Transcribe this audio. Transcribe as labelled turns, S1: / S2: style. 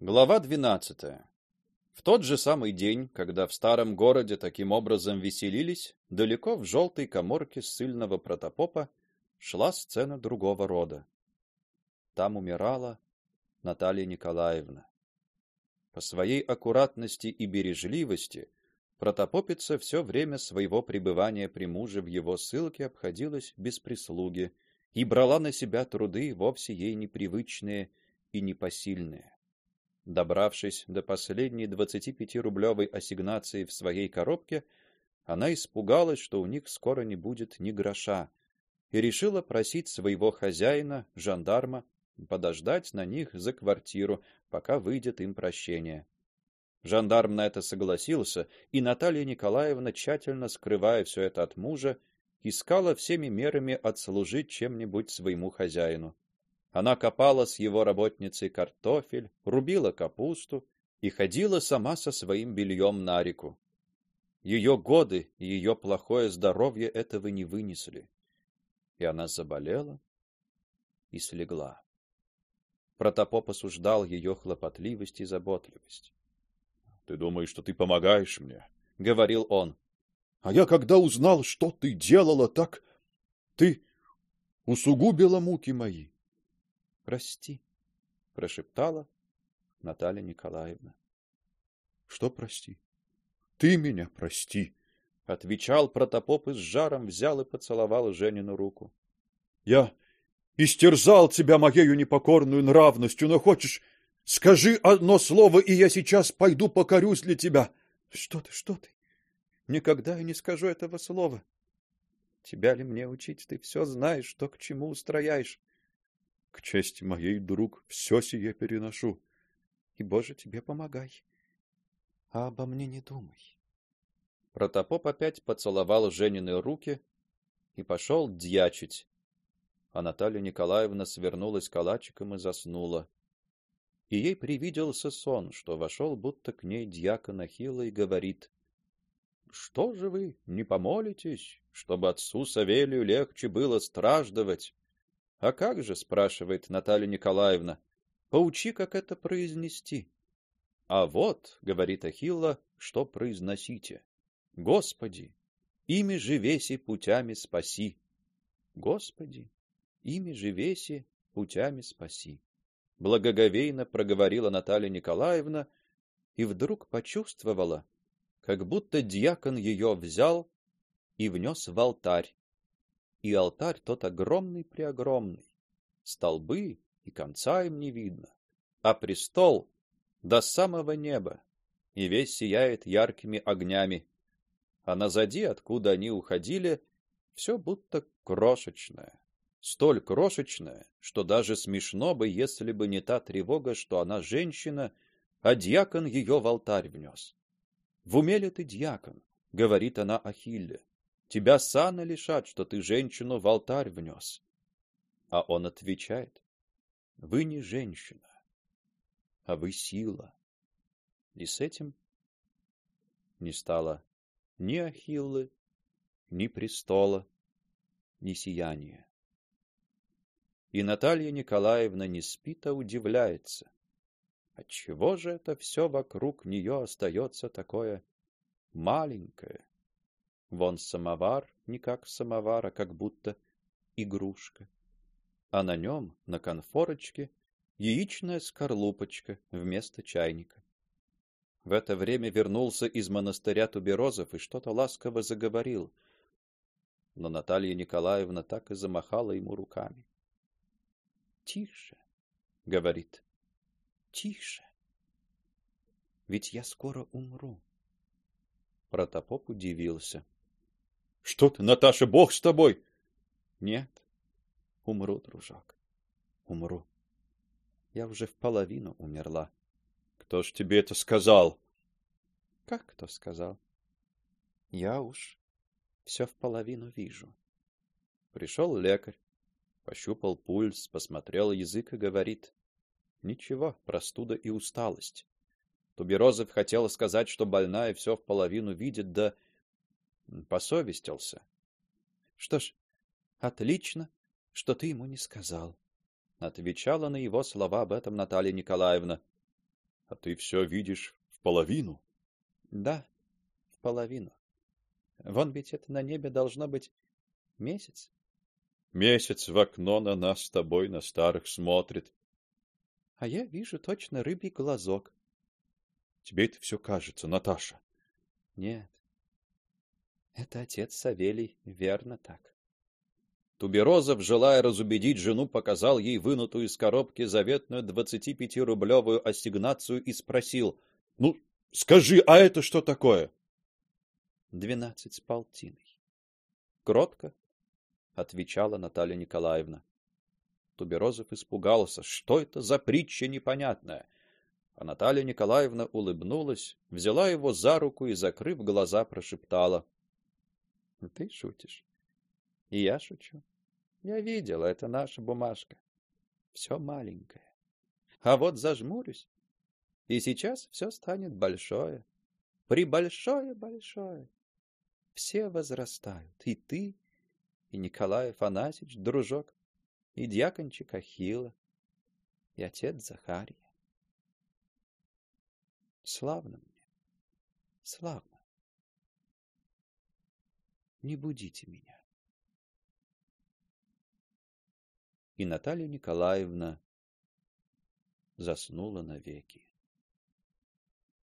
S1: Глава 12. В тот же самый день, когда в старом городе таким образом веселились, далеко в желтой каморке ссыльного протопопа шла сцена другого рода. Там умирала Наталья Николаевна. По своей аккуратности и бережливости протопопица все время своего пребывания при муже в его ссылке обходилась без прислуги и брала на себя труды вовсе ей непривычные и непосильные. Добравшись до последней 25-рублевой ассигнации в своей коробке, она испугалась, что у них скоро не будет ни гроша, и решила просить своего хозяина, жандарма, подождать на них за квартиру, пока выйдет им прощение. Жандарм на это согласился, и Наталья Николаевна, тщательно скрывая все это от мужа, искала всеми мерами отслужить чем-нибудь своему хозяину. Она копала с его работницей картофель, рубила капусту и ходила сама со своим бельем на реку. Ее годы и ее плохое здоровье этого не вынесли, и она заболела и слегла. Протопоп осуждал ее хлопотливость и заботливость.
S2: Ты думаешь, что ты помогаешь мне,
S1: говорил он.
S2: А я когда узнал, что ты делала, так ты усугубила муки мои.
S1: Прости, прошептала Наталья Николаевна.
S2: Что прости? Ты меня прости,
S1: отвечал протопоп и с жаром взял и поцеловал Женину руку.
S2: Я истерзал тебя моею непокорную нравностью, но хочешь, скажи одно слово, и я сейчас пойду покорюсь для тебя.
S1: Что ты, что ты? Никогда я не скажу этого слова. Тебя ли мне учить? Ты все знаешь, что к чему устрояешь.
S2: К чести моей, друг, все сие переношу.
S1: И, Боже, тебе помогай. А обо мне не думай. Протопоп опять поцеловал Женины руки и пошел дьячить. А Наталья Николаевна свернулась калачиком и заснула. И ей привиделся сон, что вошел будто к ней дьякон Ахилла и говорит: "Что же вы не помолитесь, чтобы отцу Савелию легче было страждывать?" А как же, спрашивает Наталья Николаевна. Поучи, как это произнести. А вот, говорит Ахилла, что произносите. Господи, ими же веси путями спаси. Господи, ими же веси путями спаси. Благоговейно проговорила Наталья Николаевна и вдруг почувствовала, как будто диакон ее взял и внес в алтарь и алтарь тот огромный-преогромный. Столбы и конца им не видно, а престол до самого неба, и весь сияет яркими огнями. А назади, откуда они уходили, все будто крошечное, столь крошечное, что даже смешно бы, если бы не та тревога, что она женщина, а диакон ее в алтарь внес. В уме ли ты диакон, говорит она Ахилле. Тебя сана лишат, что ты женщину в алтарь внес. А он отвечает: Вы не женщина, а вы сила. И с этим не стало ни Ахиллы, ни престола, ни сияния. И Наталья Николаевна не спит, а удивляется. Отчего же это все вокруг нее остается такое маленькое, Вон самовар, не как самовар, а как будто игрушка. А на нем, на конфорочке, яичная скорлупочка вместо чайника. В это время вернулся из монастыря туберозов и что-то ласково заговорил. Но Наталья Николаевна так и замахала ему руками. Тише, говорит. Тише. Ведь я скоро умру. Протопоп удивился.
S2: Что ты, Наташа, бог с тобой?
S1: Нет. Умру, дружок. Умру. Я уже в половину умерла.
S2: Кто ж тебе это сказал?
S1: Как кто сказал? Я уж все в половину вижу. Пришел лекарь, пощупал пульс, посмотрел язык и говорит: "Ничего, простуда и усталость". Туберозов хотел сказать, что больная все в половину видит, да посовестился. Что ж, отлично, что ты ему не сказал, отвечала на его слова об этом Наталья Николаевна.
S2: А ты все видишь в половину?
S1: Да, в половину. Вон ведь это на небе должно быть месяц.
S2: Месяц в окно на нас с тобой на старых смотрит.
S1: А я вижу точно рыбий глазок.
S2: Тебе это все кажется, Наташа.
S1: Нет. Это отец Савелий, верно так.
S2: Туберозов, желая разубедить жену, показал ей вынутую из коробки заветную двадцатипятирублевую ассигнацию и спросил: "Ну, скажи, а это что такое?"
S1: «Двенадцать с полтиной. Кротко отвечала Наталья Николаевна. Туберозов испугался, что это за притча непонятная. А Наталья Николаевна улыбнулась, взяла его за руку и, закрыв глаза, прошептала: "Ты шутишь? И я шучу. Я видела, это наша бумажка. Все маленькое. А вот зажмурюсь, и сейчас все станет большое. При большое-большое. Все возрастают, и ты, и Николай Афанасьевич, дружок, и дьякончик Ахилла, и отец Захария. Славно мне, славно. Не будите меня. и Наталья Николаевна заснула навеки.